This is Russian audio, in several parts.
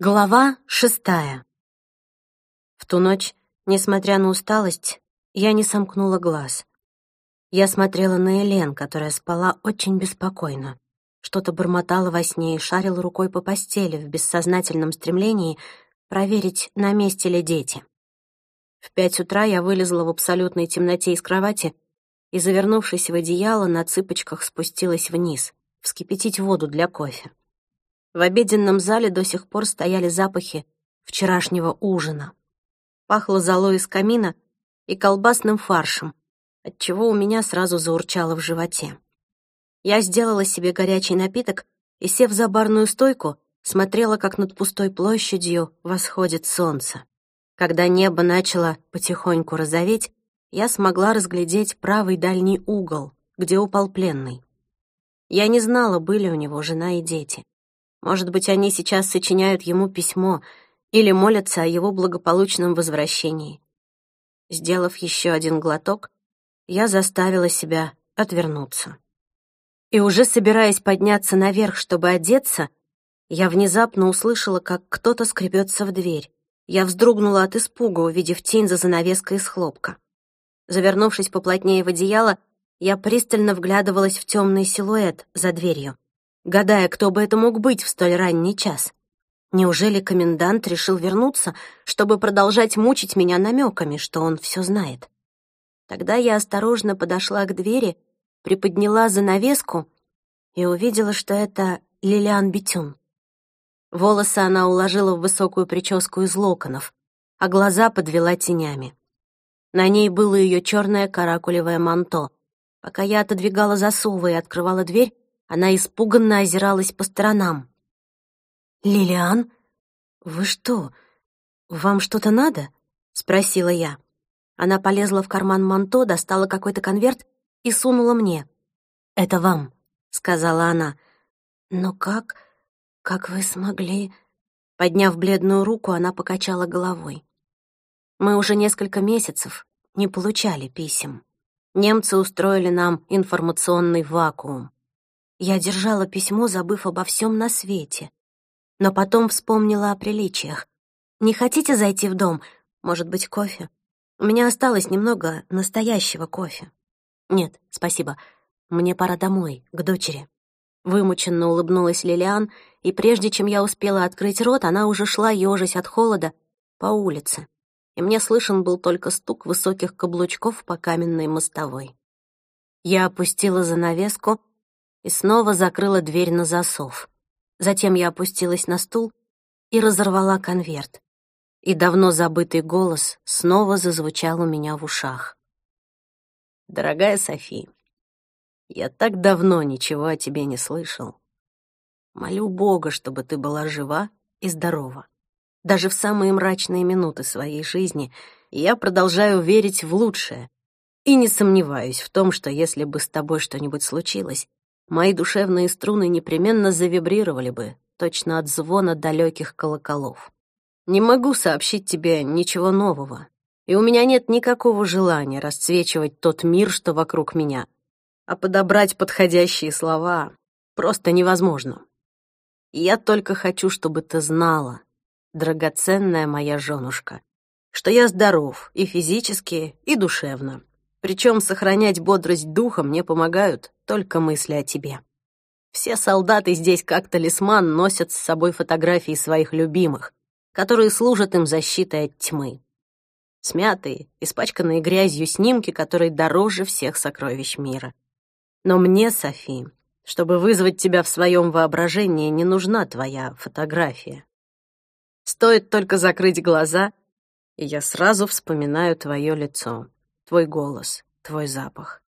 Глава шестая. В ту ночь, несмотря на усталость, я не сомкнула глаз. Я смотрела на Элен, которая спала очень беспокойно. Что-то бормотала во сне и шарила рукой по постели в бессознательном стремлении проверить, на месте ли дети. В пять утра я вылезла в абсолютной темноте из кровати и, завернувшись в одеяло, на цыпочках спустилась вниз, вскипятить воду для кофе. В обеденном зале до сих пор стояли запахи вчерашнего ужина. Пахло золой из камина и колбасным фаршем, отчего у меня сразу заурчало в животе. Я сделала себе горячий напиток и, сев за барную стойку, смотрела, как над пустой площадью восходит солнце. Когда небо начало потихоньку розоветь, я смогла разглядеть правый дальний угол, где упал пленный. Я не знала, были у него жена и дети. Может быть, они сейчас сочиняют ему письмо или молятся о его благополучном возвращении. Сделав еще один глоток, я заставила себя отвернуться. И уже собираясь подняться наверх, чтобы одеться, я внезапно услышала, как кто-то скребется в дверь. Я вздрогнула от испуга, увидев тень за занавеской из хлопка. Завернувшись поплотнее в одеяло, я пристально вглядывалась в темный силуэт за дверью гадая, кто бы это мог быть в столь ранний час. Неужели комендант решил вернуться, чтобы продолжать мучить меня намеками, что он все знает? Тогда я осторожно подошла к двери, приподняла занавеску и увидела, что это Лилиан Бетюн. Волосы она уложила в высокую прическу из локонов, а глаза подвела тенями. На ней было ее черное каракулевое манто. Пока я отодвигала засовы и открывала дверь, она испуганно озиралась по сторонам. «Лилиан, вы что, вам что-то надо?» — спросила я. Она полезла в карман манто, достала какой-то конверт и сунула мне. «Это вам», — сказала она. «Но как... как вы смогли...» Подняв бледную руку, она покачала головой. «Мы уже несколько месяцев не получали писем. Немцы устроили нам информационный вакуум. Я держала письмо, забыв обо всем на свете. Но потом вспомнила о приличиях. «Не хотите зайти в дом? Может быть, кофе? У меня осталось немного настоящего кофе». «Нет, спасибо. Мне пора домой, к дочери». Вымученно улыбнулась Лилиан, и прежде чем я успела открыть рот, она уже шла, ёжась от холода, по улице. И мне слышен был только стук высоких каблучков по каменной мостовой. Я опустила занавеску и снова закрыла дверь на засов. Затем я опустилась на стул и разорвала конверт. И давно забытый голос снова зазвучал у меня в ушах. «Дорогая Софи, я так давно ничего о тебе не слышал. Молю Бога, чтобы ты была жива и здорова. Даже в самые мрачные минуты своей жизни я продолжаю верить в лучшее и не сомневаюсь в том, что если бы с тобой что-нибудь случилось, мои душевные струны непременно завибрировали бы, точно от звона далеких колоколов. Не могу сообщить тебе ничего нового, и у меня нет никакого желания расцвечивать тот мир, что вокруг меня, а подобрать подходящие слова просто невозможно. Я только хочу, чтобы ты знала, драгоценная моя женушка, что я здоров и физически, и душевно, причем сохранять бодрость духа мне помогают только мысли о тебе. Все солдаты здесь как талисман носят с собой фотографии своих любимых, которые служат им защитой от тьмы. Смятые, испачканные грязью снимки, которые дороже всех сокровищ мира. Но мне, Софи, чтобы вызвать тебя в своем воображении, не нужна твоя фотография. Стоит только закрыть глаза, и я сразу вспоминаю твое лицо твой голос, твой запах.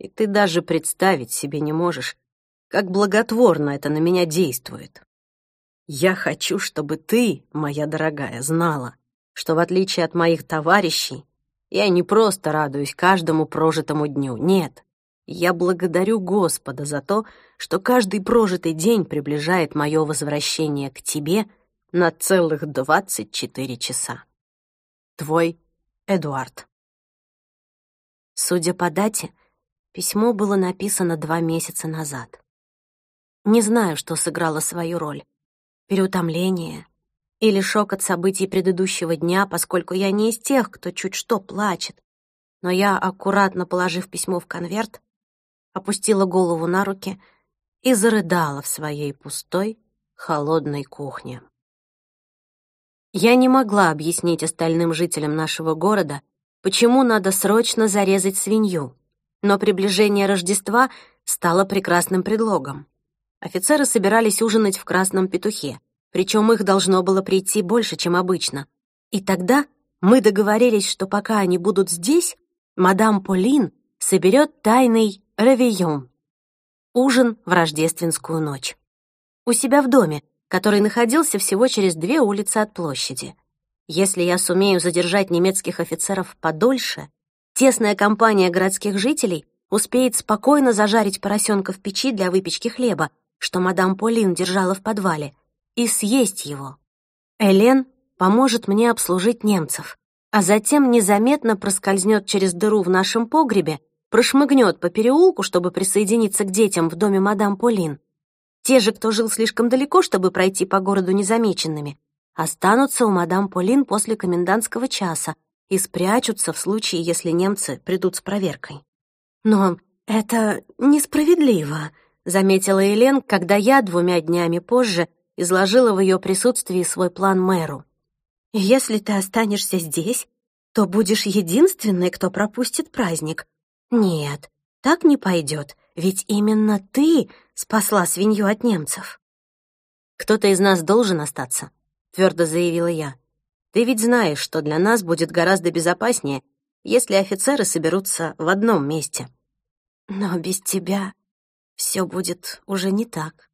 И ты даже представить себе не можешь, как благотворно это на меня действует. Я хочу, чтобы ты, моя дорогая, знала, что в отличие от моих товарищей, я не просто радуюсь каждому прожитому дню, нет. Я благодарю Господа за то, что каждый прожитый день приближает мое возвращение к тебе на целых двадцать четыре часа. Твой Эдуард. Судя по дате, письмо было написано два месяца назад. Не знаю, что сыграло свою роль. Переутомление или шок от событий предыдущего дня, поскольку я не из тех, кто чуть что плачет. Но я, аккуратно положив письмо в конверт, опустила голову на руки и зарыдала в своей пустой, холодной кухне. Я не могла объяснить остальным жителям нашего города, почему надо срочно зарезать свинью, но приближение Рождества стало прекрасным предлогом. Офицеры собирались ужинать в Красном Петухе, причем их должно было прийти больше, чем обычно. И тогда мы договорились, что пока они будут здесь, мадам Полин соберет тайный ревейон — ужин в рождественскую ночь. У себя в доме, который находился всего через две улицы от площади. Если я сумею задержать немецких офицеров подольше, тесная компания городских жителей успеет спокойно зажарить поросенка в печи для выпечки хлеба, что мадам Полин держала в подвале, и съесть его. Элен поможет мне обслужить немцев, а затем незаметно проскользнет через дыру в нашем погребе, прошмыгнет по переулку, чтобы присоединиться к детям в доме мадам Полин. Те же, кто жил слишком далеко, чтобы пройти по городу незамеченными, останутся у мадам Полин после комендантского часа и спрячутся в случае, если немцы придут с проверкой. Но это несправедливо, заметила Елен, когда я двумя днями позже изложила в ее присутствии свой план мэру. «Если ты останешься здесь, то будешь единственной, кто пропустит праздник. Нет, так не пойдет, ведь именно ты спасла свинью от немцев». «Кто-то из нас должен остаться», — твердо заявила я. «Ты ведь знаешь, что для нас будет гораздо безопаснее, если офицеры соберутся в одном месте». «Но без тебя все будет уже не так».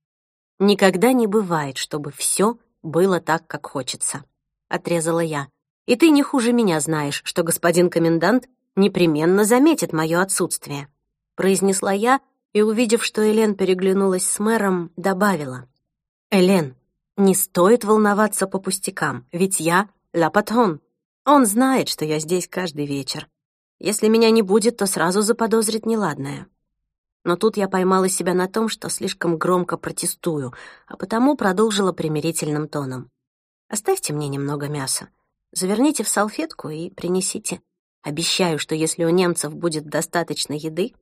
Никогда не бывает, чтобы все было так, как хочется. Отрезала я. И ты не хуже меня знаешь, что господин комендант непременно заметит мое отсутствие. Произнесла я и, увидев, что Элен переглянулась с мэром, добавила. «Элен, не стоит волноваться по пустякам, ведь я — ла патрон. Он знает, что я здесь каждый вечер. Если меня не будет, то сразу заподозрит неладное но тут я поймала себя на том, что слишком громко протестую, а потому продолжила примирительным тоном. «Оставьте мне немного мяса. Заверните в салфетку и принесите. Обещаю, что если у немцев будет достаточно еды,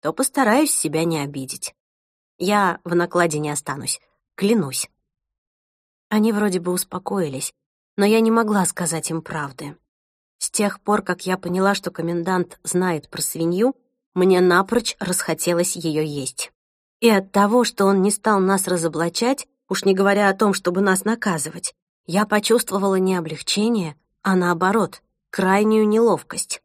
то постараюсь себя не обидеть. Я в накладе не останусь, клянусь». Они вроде бы успокоились, но я не могла сказать им правды. С тех пор, как я поняла, что комендант знает про свинью, мне напрочь расхотелось ее есть. И от того, что он не стал нас разоблачать, уж не говоря о том, чтобы нас наказывать, я почувствовала не облегчение, а наоборот, крайнюю неловкость.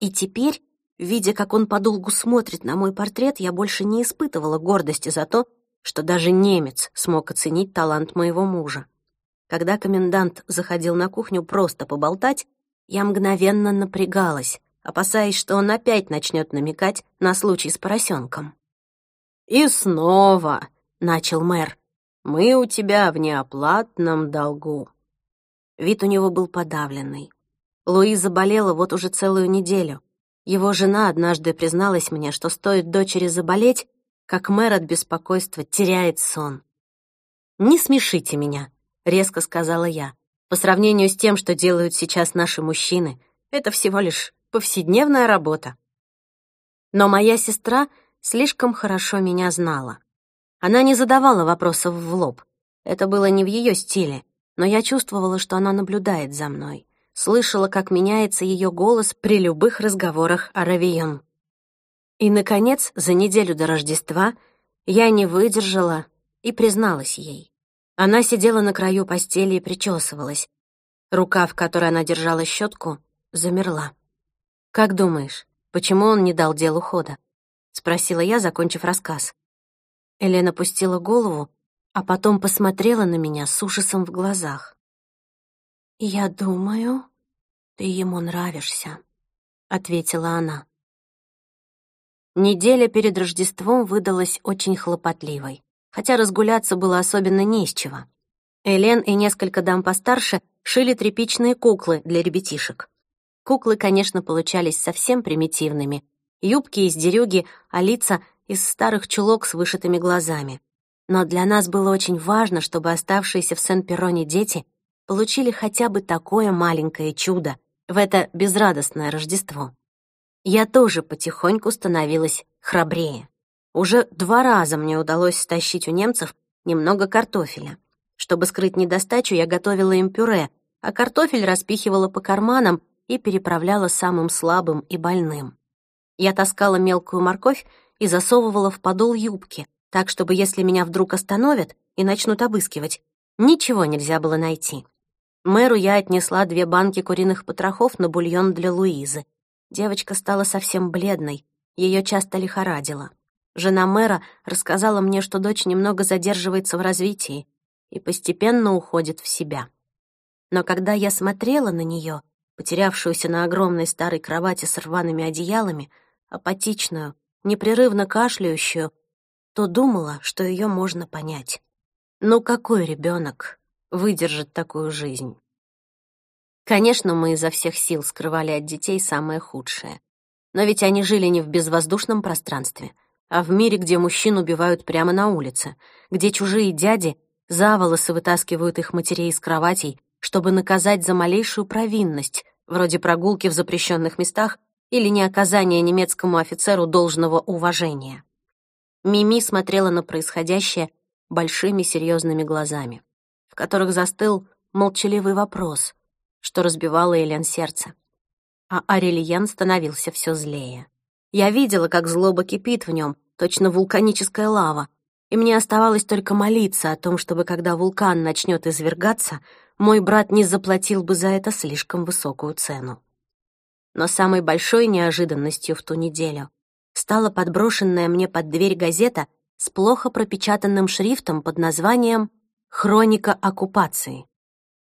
И теперь, видя, как он подолгу смотрит на мой портрет, я больше не испытывала гордости за то, что даже немец смог оценить талант моего мужа. Когда комендант заходил на кухню просто поболтать, я мгновенно напрягалась, опасаясь, что он опять начнет намекать на случай с поросенком. «И снова», — начал мэр, — «мы у тебя в неоплатном долгу». Вид у него был подавленный. Луиза болела вот уже целую неделю. Его жена однажды призналась мне, что стоит дочери заболеть, как мэр от беспокойства теряет сон. «Не смешите меня», — резко сказала я. «По сравнению с тем, что делают сейчас наши мужчины, это всего лишь повседневная работа. Но моя сестра слишком хорошо меня знала. Она не задавала вопросов в лоб. Это было не в ее стиле, но я чувствовала, что она наблюдает за мной. Слышала, как меняется ее голос при любых разговорах о Равион. И, наконец, за неделю до Рождества я не выдержала и призналась ей. Она сидела на краю постели и причесывалась. Рука, в которой она держала щетку, замерла. «Как думаешь, почему он не дал делу хода?» — спросила я, закончив рассказ. Елена пустила голову, а потом посмотрела на меня с ужасом в глазах. «Я думаю, ты ему нравишься», — ответила она. Неделя перед Рождеством выдалась очень хлопотливой, хотя разгуляться было особенно не с чего. Элен и несколько дам постарше шили тряпичные куклы для ребятишек. Куклы, конечно, получались совсем примитивными. Юбки из дерюги, а лица из старых чулок с вышитыми глазами. Но для нас было очень важно, чтобы оставшиеся в Сен-Перроне дети получили хотя бы такое маленькое чудо в это безрадостное Рождество. Я тоже потихоньку становилась храбрее. Уже два раза мне удалось стащить у немцев немного картофеля. Чтобы скрыть недостачу, я готовила им пюре, а картофель распихивала по карманам и переправляла самым слабым и больным. Я таскала мелкую морковь и засовывала в подол юбки, так, чтобы если меня вдруг остановят и начнут обыскивать, ничего нельзя было найти. Мэру я отнесла две банки куриных потрохов на бульон для Луизы. Девочка стала совсем бледной, ее часто лихорадило. Жена мэра рассказала мне, что дочь немного задерживается в развитии и постепенно уходит в себя. Но когда я смотрела на нее, потерявшуюся на огромной старой кровати с рваными одеялами, апатичную, непрерывно кашляющую, то думала, что ее можно понять. Ну какой ребенок выдержит такую жизнь? Конечно, мы изо всех сил скрывали от детей самое худшее. Но ведь они жили не в безвоздушном пространстве, а в мире, где мужчин убивают прямо на улице, где чужие дяди за волосы вытаскивают их матерей из кроватей, чтобы наказать за малейшую провинность, вроде прогулки в запрещенных местах или неоказания немецкому офицеру должного уважения. Мими смотрела на происходящее большими серьезными глазами, в которых застыл молчаливый вопрос, что разбивало Элен сердце. А Арельян становился все злее. Я видела, как злоба кипит в нем, точно вулканическая лава, и мне оставалось только молиться о том, чтобы, когда вулкан начнет извергаться, мой брат не заплатил бы за это слишком высокую цену. Но самой большой неожиданностью в ту неделю стала подброшенная мне под дверь газета с плохо пропечатанным шрифтом под названием «Хроника оккупации».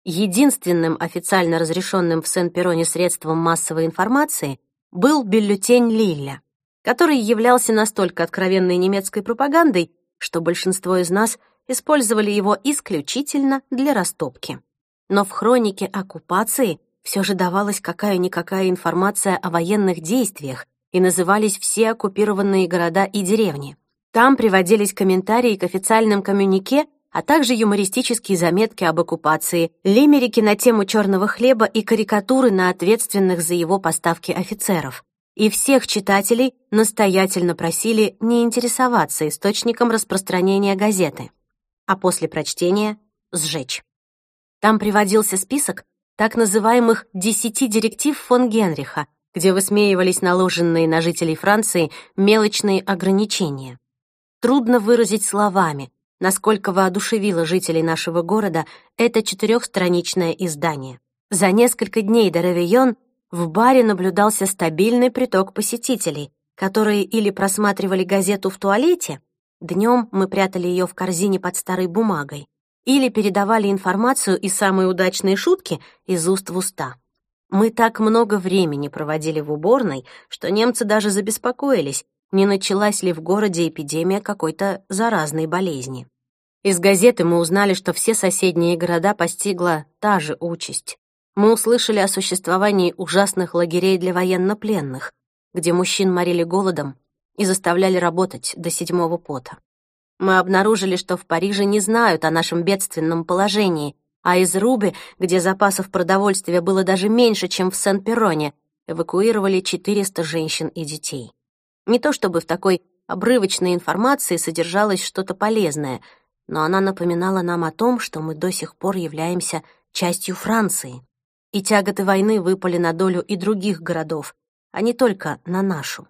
Единственным официально разрешенным в Сен-Пероне средством массовой информации был бюллетень Лилля, который являлся настолько откровенной немецкой пропагандой, что большинство из нас использовали его исключительно для растопки. Но в хронике оккупации все же давалась какая-никакая информация о военных действиях и назывались все оккупированные города и деревни. Там приводились комментарии к официальным коммюнике, а также юмористические заметки об оккупации, лимерики на тему черного хлеба и карикатуры на ответственных за его поставки офицеров. И всех читателей настоятельно просили не интересоваться источником распространения газеты, а после прочтения — сжечь. Там приводился список так называемых «десяти директив фон Генриха», где высмеивались наложенные на жителей Франции мелочные ограничения. Трудно выразить словами, насколько воодушевило жителей нашего города это четырехстраничное издание. За несколько дней до Ревейон в баре наблюдался стабильный приток посетителей, которые или просматривали газету в туалете, днем мы прятали ее в корзине под старой бумагой, или передавали информацию и самые удачные шутки из уст в уста. Мы так много времени проводили в уборной, что немцы даже забеспокоились, не началась ли в городе эпидемия какой-то заразной болезни. Из газеты мы узнали, что все соседние города постигла та же участь. Мы услышали о существовании ужасных лагерей для военнопленных, где мужчин морили голодом и заставляли работать до седьмого пота. Мы обнаружили, что в Париже не знают о нашем бедственном положении, а из Руби, где запасов продовольствия было даже меньше, чем в Сен-Перроне, эвакуировали 400 женщин и детей. Не то чтобы в такой обрывочной информации содержалось что-то полезное, но она напоминала нам о том, что мы до сих пор являемся частью Франции. И тяготы войны выпали на долю и других городов, а не только на нашу.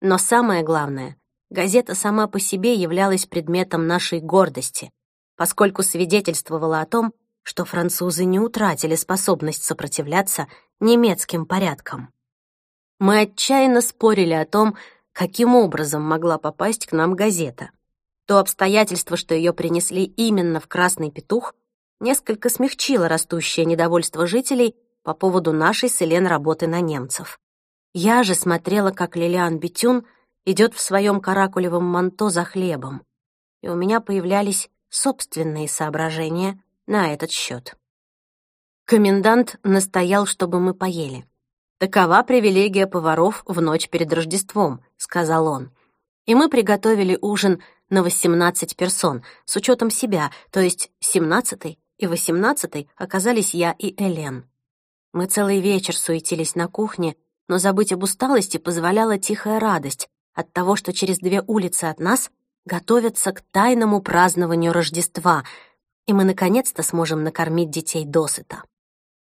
Но самое главное, газета сама по себе являлась предметом нашей гордости, поскольку свидетельствовала о том, что французы не утратили способность сопротивляться немецким порядкам. Мы отчаянно спорили о том, каким образом могла попасть к нам газета. То обстоятельство, что ее принесли именно в «Красный петух», несколько смягчило растущее недовольство жителей по поводу нашей с Элен работы на немцев. Я же смотрела, как Лилиан Бетюн — идет в своем каракулевом манто за хлебом, и у меня появлялись собственные соображения на этот счет. Комендант настоял, чтобы мы поели. «Такова привилегия поваров в ночь перед Рождеством», — сказал он. И мы приготовили ужин на 18 персон, с учетом себя, то есть 17 и восемнадцатой оказались я и Элен. Мы целый вечер суетились на кухне, но забыть об усталости позволяла тихая радость от того, что через две улицы от нас готовятся к тайному празднованию Рождества, и мы наконец-то сможем накормить детей досыта.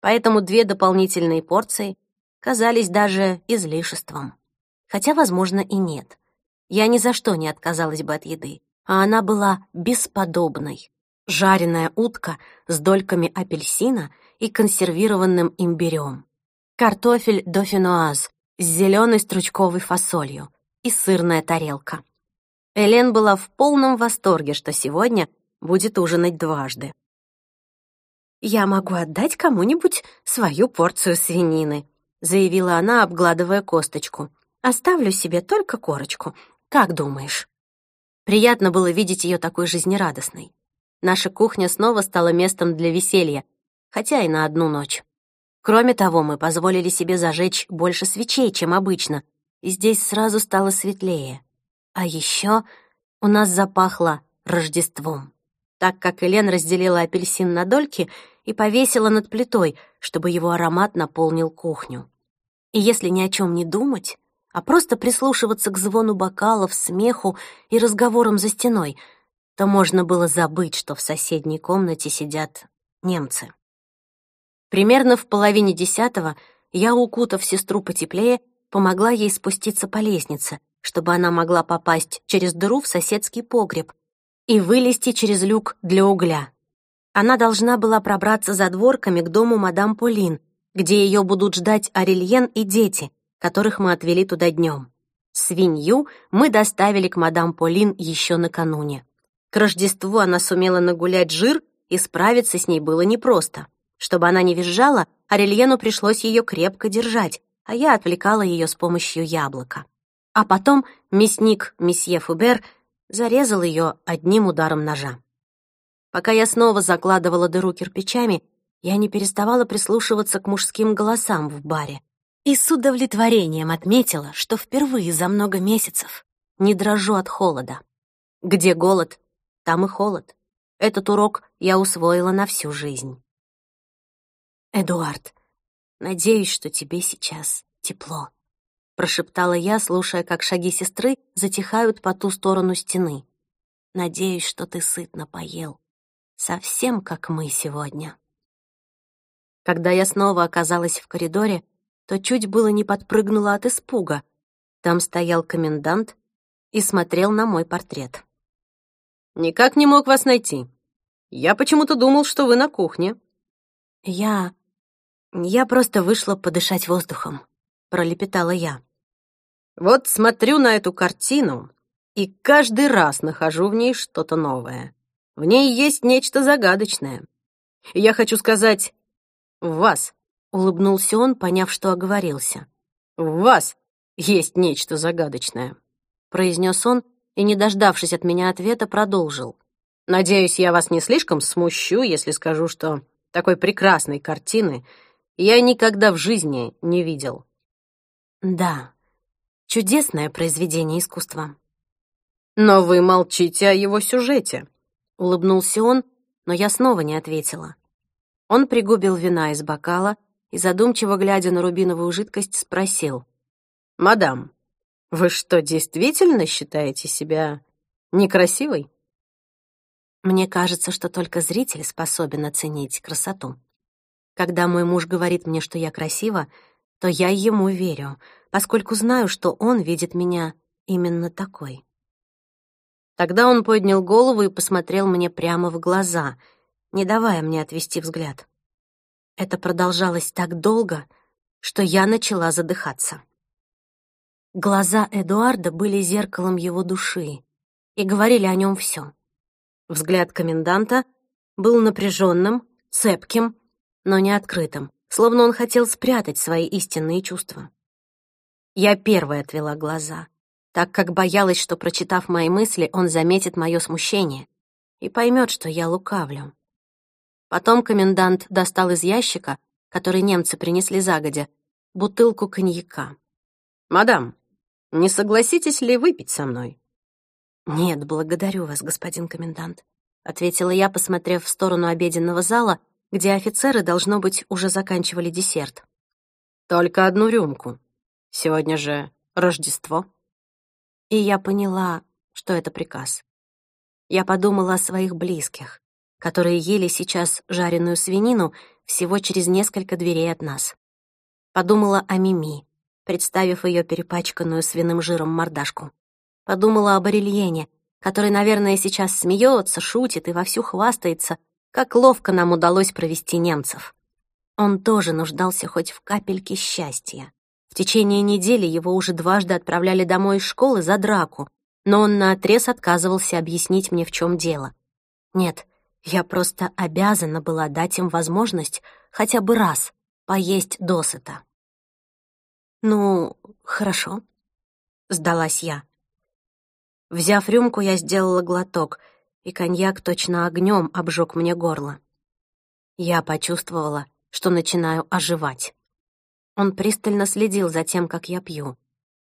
Поэтому две дополнительные порции казались даже излишеством. Хотя, возможно, и нет. Я ни за что не отказалась бы от еды, а она была бесподобной. Жареная утка с дольками апельсина и консервированным имбирем. Картофель дофинуаз с зеленой стручковой фасолью и сырная тарелка. Элен была в полном восторге, что сегодня будет ужинать дважды. «Я могу отдать кому-нибудь свою порцию свинины», заявила она, обгладывая косточку. «Оставлю себе только корочку. Как думаешь?» Приятно было видеть ее такой жизнерадостной. Наша кухня снова стала местом для веселья, хотя и на одну ночь. Кроме того, мы позволили себе зажечь больше свечей, чем обычно, и здесь сразу стало светлее. А еще у нас запахло Рождеством, так как Элен разделила апельсин на дольки и повесила над плитой, чтобы его аромат наполнил кухню. И если ни о чем не думать, а просто прислушиваться к звону бокалов, смеху и разговорам за стеной, то можно было забыть, что в соседней комнате сидят немцы. Примерно в половине десятого я, укутав сестру потеплее, помогла ей спуститься по лестнице, чтобы она могла попасть через дыру в соседский погреб и вылезти через люк для угля. Она должна была пробраться за дворками к дому мадам Полин, где ее будут ждать Арельен и дети, которых мы отвели туда днем. Свинью мы доставили к мадам Полин еще накануне. К Рождеству она сумела нагулять жир, и справиться с ней было непросто. Чтобы она не визжала, Арельену пришлось ее крепко держать, а я отвлекала ее с помощью яблока. А потом мясник месье Фубер зарезал ее одним ударом ножа. Пока я снова закладывала дыру кирпичами, я не переставала прислушиваться к мужским голосам в баре и с удовлетворением отметила, что впервые за много месяцев не дрожу от холода. Где голод, там и холод. Этот урок я усвоила на всю жизнь. «Эдуард, надеюсь, что тебе сейчас тепло», — прошептала я, слушая, как шаги сестры затихают по ту сторону стены. «Надеюсь, что ты сытно поел. Совсем как мы сегодня». Когда я снова оказалась в коридоре, то чуть было не подпрыгнула от испуга. Там стоял комендант и смотрел на мой портрет. «Никак не мог вас найти. Я почему-то думал, что вы на кухне». «Я... я просто вышла подышать воздухом», — пролепетала я. «Вот смотрю на эту картину и каждый раз нахожу в ней что-то новое. В ней есть нечто загадочное. Я хочу сказать, в вас, улыбнулся он, поняв, что оговорился. В вас есть нечто загадочное, произнес он и, не дождавшись от меня ответа, продолжил. Надеюсь, я вас не слишком смущу, если скажу, что такой прекрасной картины я никогда в жизни не видел. Да, чудесное произведение искусства. Но вы молчите о его сюжете, улыбнулся он, но я снова не ответила. Он пригубил вина из бокала и, задумчиво глядя на рубиновую жидкость, спросил. «Мадам, вы что, действительно считаете себя некрасивой?» Мне кажется, что только зритель способен оценить красоту. Когда мой муж говорит мне, что я красива, то я ему верю, поскольку знаю, что он видит меня именно такой. Тогда он поднял голову и посмотрел мне прямо в глаза — не давая мне отвести взгляд. Это продолжалось так долго, что я начала задыхаться. Глаза Эдуарда были зеркалом его души и говорили о нем все. Взгляд коменданта был напряженным, цепким, но не открытым, словно он хотел спрятать свои истинные чувства. Я первая отвела глаза, так как боялась, что, прочитав мои мысли, он заметит мое смущение и поймет, что я лукавлю. Потом комендант достал из ящика, который немцы принесли загодя, бутылку коньяка. «Мадам, не согласитесь ли выпить со мной?» «Нет, благодарю вас, господин комендант». — ответила я, посмотрев в сторону обеденного зала, где офицеры, должно быть, уже заканчивали десерт. «Только одну рюмку. Сегодня же Рождество». И я поняла, что это приказ. Я подумала о своих близких, которые ели сейчас жареную свинину всего через несколько дверей от нас. Подумала о Мими, представив ее перепачканную свиным жиром мордашку. Подумала об Арельене, который, наверное, сейчас смеется, шутит и вовсю хвастается, как ловко нам удалось провести немцев. Он тоже нуждался хоть в капельке счастья. В течение недели его уже дважды отправляли домой из школы за драку, но он наотрез отказывался объяснить мне, в чем дело. Нет, я просто обязана была дать им возможность хотя бы раз поесть досыта. «Ну, хорошо», — сдалась я. Взяв рюмку, я сделала глоток, и коньяк точно огнем обжег мне горло. Я почувствовала, что начинаю оживать. Он пристально следил за тем, как я пью.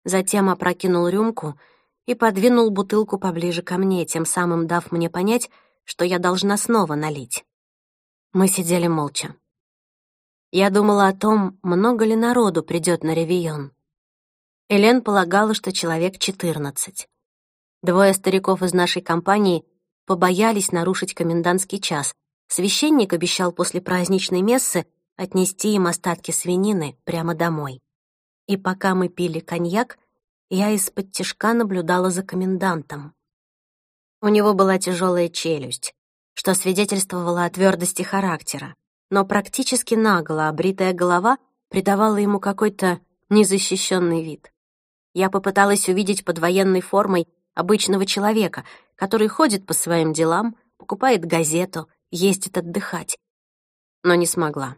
Затем опрокинул рюмку и подвинул бутылку поближе ко мне, тем самым дав мне понять, что я должна снова налить. Мы сидели молча. Я думала о том, много ли народу придет на ревион. Элен полагала, что человек 14. Двое стариков из нашей компании побоялись нарушить комендантский час. Священник обещал после праздничной мессы отнести им остатки свинины прямо домой. И пока мы пили коньяк, я из-под тишка наблюдала за комендантом. У него была тяжелая челюсть, что свидетельствовало о твердости характера, но практически наголо обритая голова придавала ему какой-то незащищенный вид. Я попыталась увидеть под военной формой обычного человека, который ходит по своим делам, покупает газету, ездит отдыхать. Но не смогла.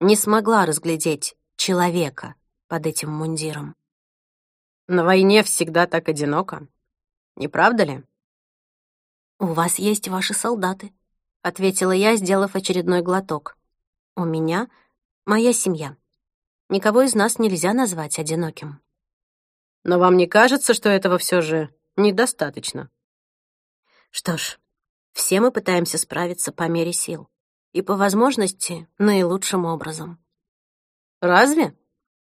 Не смогла разглядеть человека под этим мундиром. На войне всегда так одиноко. Не правда ли? «У вас есть ваши солдаты», — ответила я, сделав очередной глоток. «У меня моя семья. Никого из нас нельзя назвать одиноким». «Но вам не кажется, что этого все же недостаточно?» «Что ж, все мы пытаемся справиться по мере сил и, по возможности, наилучшим образом». «Разве?»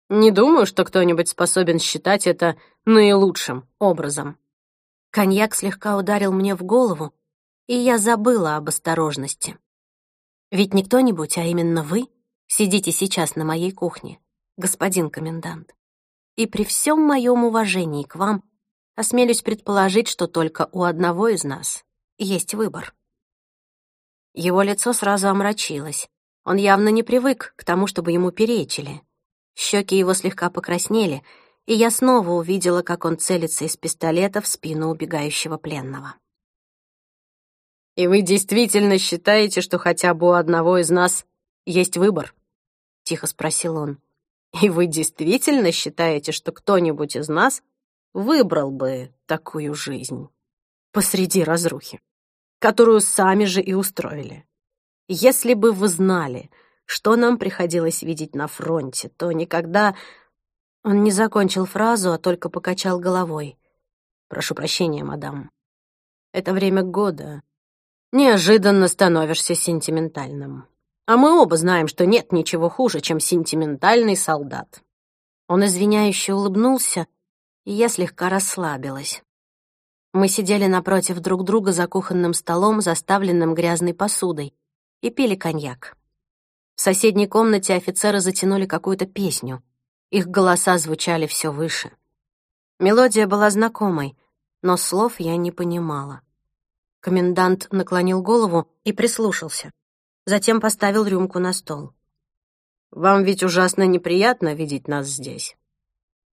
Не думаю, что кто-нибудь способен считать это наилучшим образом. Коньяк слегка ударил мне в голову, и я забыла об осторожности. Ведь не кто-нибудь, а именно вы сидите сейчас на моей кухне, господин комендант. И при всем моем уважении к вам осмелюсь предположить, что только у одного из нас есть выбор. Его лицо сразу омрачилось. Он явно не привык к тому, чтобы ему перечили. Щеки его слегка покраснели, и я снова увидела, как он целится из пистолета в спину убегающего пленного. «И вы действительно считаете, что хотя бы у одного из нас есть выбор?» — тихо спросил он. «И вы действительно считаете, что кто-нибудь из нас выбрал бы такую жизнь посреди разрухи, которую сами же и устроили? Если бы вы знали, что нам приходилось видеть на фронте, то никогда... Он не закончил фразу, а только покачал головой. «Прошу прощения, мадам. Это время года. Неожиданно становишься сентиментальным. А мы оба знаем, что нет ничего хуже, чем сентиментальный солдат». Он извиняюще улыбнулся, и я слегка расслабилась. Мы сидели напротив друг друга за кухонным столом, заставленным грязной посудой, и пили коньяк. В соседней комнате офицеры затянули какую-то песню. Их голоса звучали все выше. Мелодия была знакомой, но слов я не понимала. Комендант наклонил голову и прислушался. Затем поставил рюмку на стол. «Вам ведь ужасно неприятно видеть нас здесь.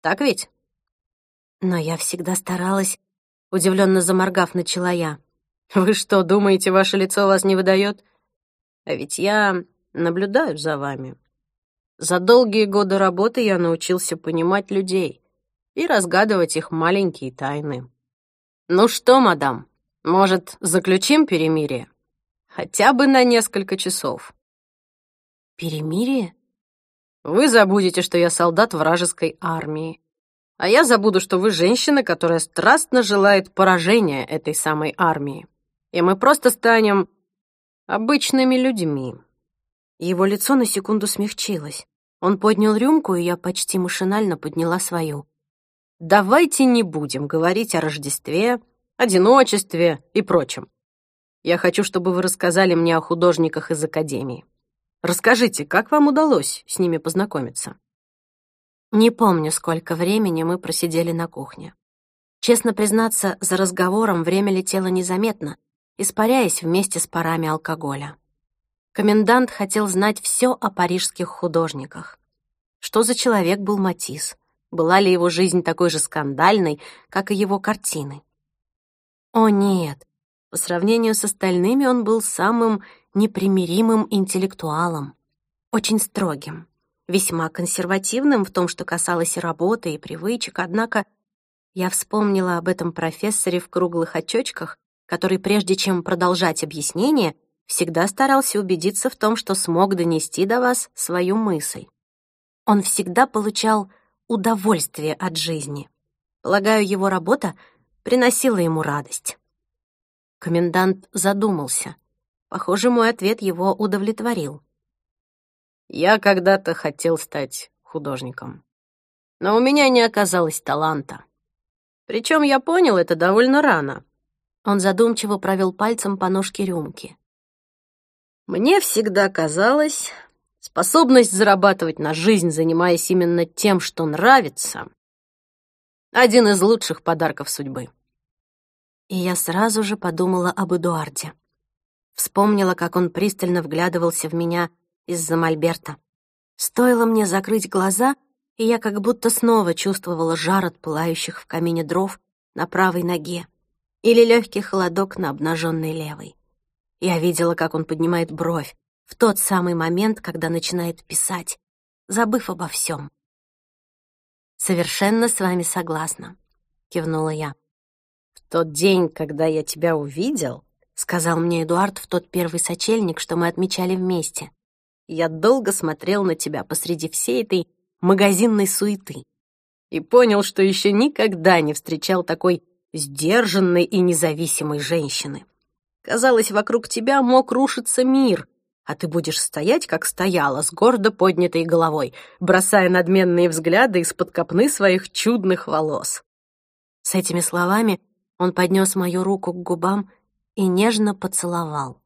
Так ведь?» Но я всегда старалась, удивленно заморгав, начала я. «Вы что, думаете, ваше лицо вас не выдает? А ведь я наблюдаю за вами. За долгие годы работы я научился понимать людей и разгадывать их маленькие тайны. Ну что, мадам, может, заключим перемирие? Хотя бы на несколько часов. Перемирие? Вы забудете, что я солдат вражеской армии. А я забуду, что вы женщина, которая страстно желает поражения этой самой армии. и мы просто станем обычными людьми». Его лицо на секунду смягчилось. Он поднял рюмку, и я почти машинально подняла свою. «Давайте не будем говорить о Рождестве, одиночестве и прочем. Я хочу, чтобы вы рассказали мне о художниках из Академии. Расскажите, как вам удалось с ними познакомиться?» Не помню, сколько времени мы просидели на кухне. Честно признаться, за разговором время летело незаметно, испаряясь вместе с парами алкоголя. Комендант хотел знать все о парижских художниках. Что за человек был Матисс? Была ли его жизнь такой же скандальной, как и его картины? О нет, по сравнению с остальными он был самым непримиримым интеллектуалом, очень строгим, весьма консервативным в том, что касалось и работы, и привычек, однако я вспомнила об этом профессоре в круглых очочках, который, прежде чем продолжать объяснение, всегда старался убедиться в том, что смог донести до вас свою мысль. Он всегда получал удовольствие от жизни. Полагаю, его работа приносила ему радость. Комендант задумался. Похоже, мой ответ его удовлетворил. «Я когда-то хотел стать художником, но у меня не оказалось таланта. Причем я понял это довольно рано. Он задумчиво провел пальцем по ножке рюмки. Мне всегда казалось, способность зарабатывать на жизнь, занимаясь именно тем, что нравится, один из лучших подарков судьбы. И я сразу же подумала об Эдуарде. Вспомнила, как он пристально вглядывался в меня из-за мольберта. Стоило мне закрыть глаза, и я как будто снова чувствовала жар от пылающих в камине дров на правой ноге или легкий холодок на обнаженной левой. Я видела, как он поднимает бровь в тот самый момент, когда начинает писать, забыв обо всем. «Совершенно с вами согласна», — кивнула я. «В тот день, когда я тебя увидел», — сказал мне Эдуард в тот первый сочельник, что мы отмечали вместе, «я долго смотрел на тебя посреди всей этой магазинной суеты и понял, что еще никогда не встречал такой сдержанной и независимой женщины. Казалось, вокруг тебя мог рушиться мир, а ты будешь стоять, как стояла, с гордо поднятой головой, бросая надменные взгляды из-под копны своих чудных волос. С этими словами он поднес мою руку к губам и нежно поцеловал.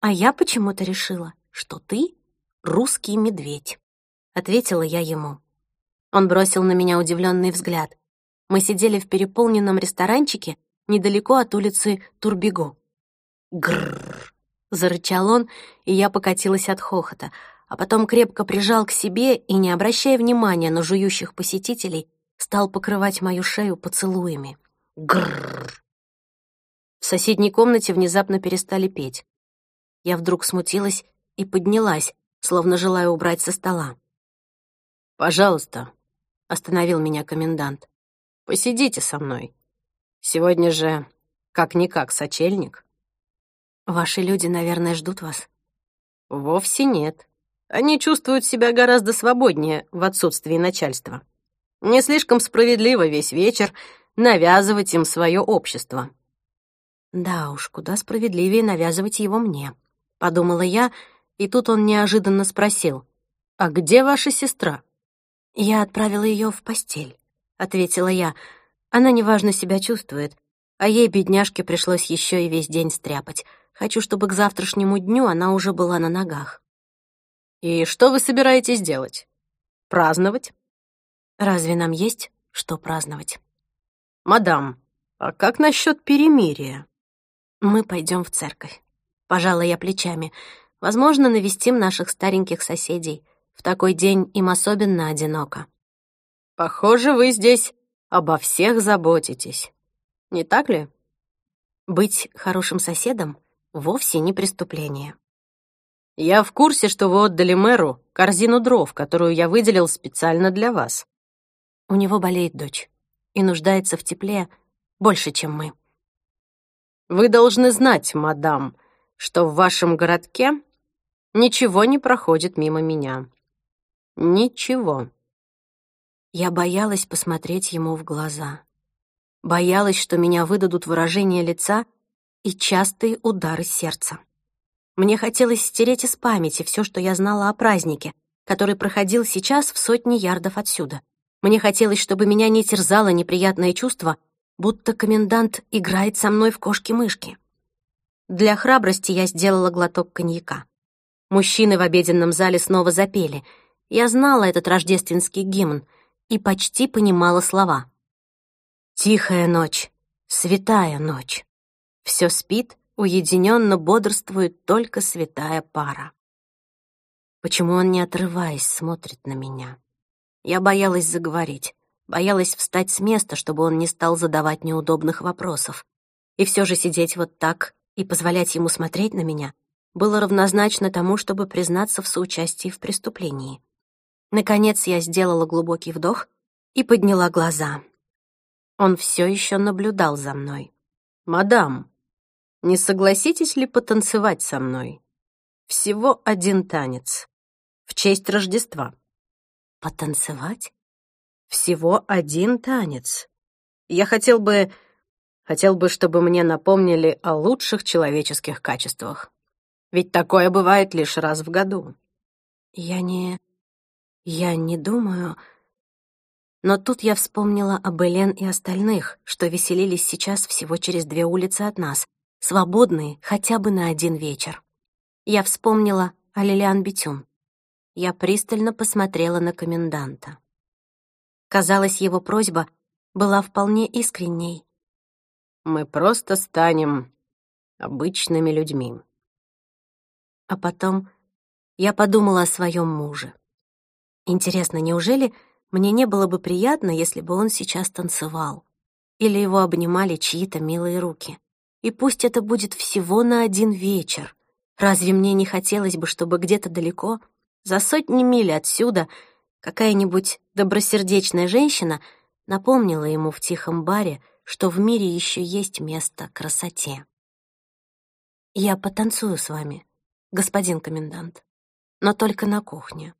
А я почему-то решила, что ты — русский медведь. — ответила я ему. Он бросил на меня удивленный взгляд. Мы сидели в переполненном ресторанчике недалеко от улицы Турбего. «Грррр!» — зарычал он, и я покатилась от хохота, а потом крепко прижал к себе и, не обращая внимания на жующих посетителей, стал покрывать мою шею поцелуями. Грррр! В соседней комнате внезапно перестали петь. Я вдруг смутилась и поднялась, словно желая убрать со стола. «Пожалуйста», — остановил меня комендант, — «посидите со мной. Сегодня же, как-никак, сочельник». «Ваши люди, наверное, ждут вас?» «Вовсе нет. Они чувствуют себя гораздо свободнее в отсутствии начальства. Не слишком справедливо весь вечер навязывать им свое общество». «Да уж, куда справедливее навязывать его мне», — подумала я, и тут он неожиданно спросил, «А где ваша сестра?» «Я отправила ее в постель», — ответила я. «Она неважно себя чувствует, а ей, бедняжке, пришлось еще и весь день стряпать. Хочу, чтобы к завтрашнему дню она уже была на ногах». «И что вы собираетесь делать? Праздновать?» «Разве нам есть что праздновать?» «Мадам, а как насчет перемирия?» «Мы пойдем в церковь». Пожала я плечами. «Возможно, навестим наших стареньких соседей. В такой день им особенно одиноко. Похоже, вы здесь обо всех заботитесь. Не так ли? Быть хорошим соседом вовсе не преступление. Я в курсе, что вы отдали мэру корзину дров, которую я выделил специально для вас. У него болеет дочь и нуждается в тепле больше, чем мы. Вы должны знать, мадам, что в вашем городке ничего не проходит мимо меня. Ничего. Я боялась посмотреть ему в глаза. Боялась, что меня выдадут выражение лица, и частые удары сердца. Мне хотелось стереть из памяти все, что я знала о празднике, который проходил сейчас в сотни ярдов отсюда. Мне хотелось, чтобы меня не терзало неприятное чувство, будто комендант играет со мной в кошки-мышки. Для храбрости я сделала глоток коньяка. Мужчины в обеденном зале снова запели. Я знала этот рождественский гимн и почти понимала слова. «Тихая ночь, святая ночь. Все спит, уединенно бодрствует только святая пара. Почему он, не отрываясь, смотрит на меня? Я боялась заговорить, боялась встать с места, чтобы он не стал задавать неудобных вопросов. И все же сидеть вот так и позволять ему смотреть на меня было равнозначно тому, чтобы признаться в соучастии в преступлении. Наконец я сделала глубокий вдох и подняла глаза. Он все еще наблюдал за мной. «Мадам, не согласитесь ли потанцевать со мной? Всего один танец. В честь Рождества. Потанцевать? Всего один танец. Я хотел бы... Хотел бы, чтобы мне напомнили о лучших человеческих качествах. Ведь такое бывает лишь раз в году. Я не... Я не думаю... Но тут я вспомнила об Элен и остальных, что веселились сейчас всего через две улицы от нас, свободные хотя бы на один вечер. Я вспомнила о Лилиан Бетюн. Я пристально посмотрела на коменданта. Казалось, его просьба была вполне искренней. «Мы просто станем обычными людьми». А потом я подумала о своем муже. Интересно, неужели мне не было бы приятно, если бы он сейчас танцевал? Или его обнимали чьи-то милые руки? И пусть это будет всего на один вечер. Разве мне не хотелось бы, чтобы где-то далеко, за сотни миль отсюда, какая-нибудь добросердечная женщина напомнила ему в тихом баре, что в мире еще есть место красоте. «Я потанцую с вами, господин комендант, но только на кухне».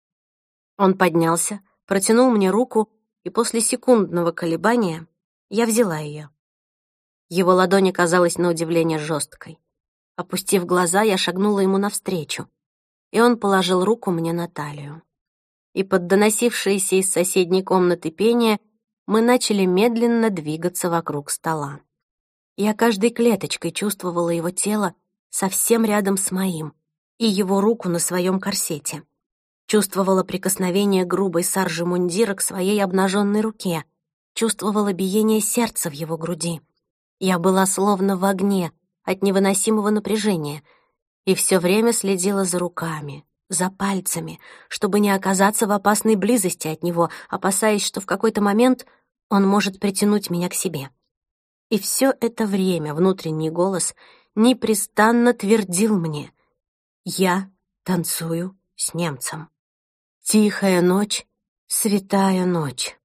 Он поднялся, протянул мне руку, и после секундного колебания я взяла ее. Его ладонь оказалась на удивление жесткой. Опустив глаза, я шагнула ему навстречу, и он положил руку мне на талию. И под доносившееся из соседней комнаты пение мы начали медленно двигаться вокруг стола. Я каждой клеточкой чувствовала его тело совсем рядом с моим и его руку на своем корсете. Чувствовала прикосновение грубой саржи мундира к своей обнаженной руке, чувствовала биение сердца в его груди. Я была словно в огне от невыносимого напряжения и все время следила за руками, за пальцами, чтобы не оказаться в опасной близости от него, опасаясь, что в какой-то момент он может притянуть меня к себе. И все это время внутренний голос непрестанно твердил мне «Я танцую с немцем». Тихая ночь, святая ночь.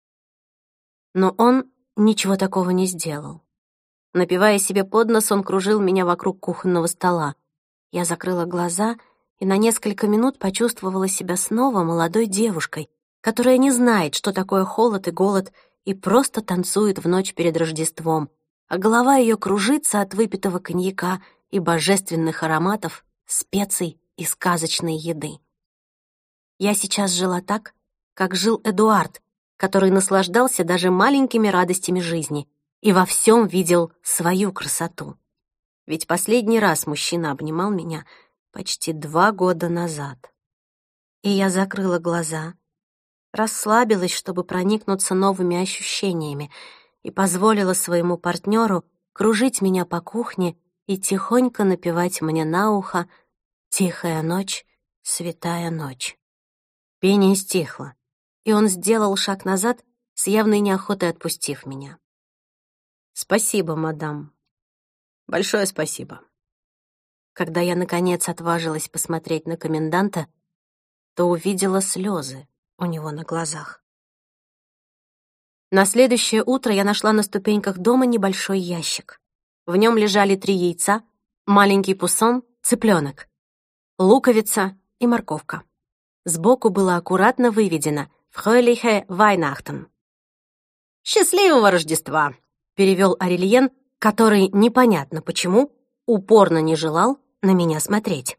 Но он ничего такого не сделал. Напивая себе под нос, он кружил меня вокруг кухонного стола. Я закрыла глаза и на несколько минут почувствовала себя снова молодой девушкой, которая не знает, что такое холод и голод, и просто танцует в ночь перед Рождеством, а голова ее кружится от выпитого коньяка и божественных ароматов, специй и сказочной еды. Я сейчас жила так, как жил Эдуард, который наслаждался даже маленькими радостями жизни и во всем видел свою красоту. Ведь последний раз мужчина обнимал меня почти два года назад. И я закрыла глаза, расслабилась, чтобы проникнуться новыми ощущениями, и позволила своему партнеру кружить меня по кухне и тихонько напевать мне на ухо «Тихая ночь, святая ночь». Пение стихло, и он сделал шаг назад, с явной неохотой отпустив меня. «Спасибо, мадам. Большое спасибо». Когда я, наконец, отважилась посмотреть на коменданта, то увидела слезы у него на глазах. На следующее утро я нашла на ступеньках дома небольшой ящик. В нем лежали три яйца, маленький пусон, цыпленок, луковица и морковка. Сбоку было аккуратно выведено «Fröhliche Weihnachten». «Счастливого Рождества!» перевел Арельен, который, непонятно почему, упорно не желал на меня смотреть.